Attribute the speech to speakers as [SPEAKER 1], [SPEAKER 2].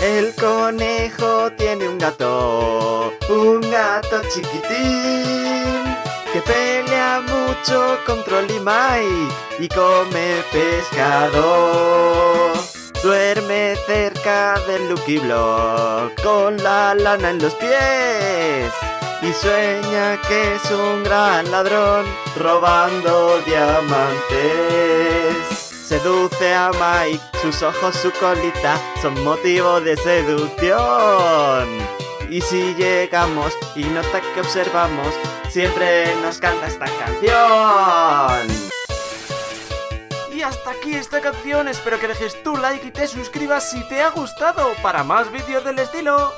[SPEAKER 1] El conejo tiene un gato, un gato chiquitín, que pelea mucho contra Mike y come pescado. Duerme cerca del Lucky Block con la lana en los pies y sueña que es un gran ladrón robando diamantes. Seduce a Mike, sus ojos, su colita son motivo de seducción. Y si llegamos y nota que observamos, siempre nos canta esta canción. Y hasta aquí esta canción, espero que dejes tu like y te suscribas si te ha gustado para más vídeos del estilo.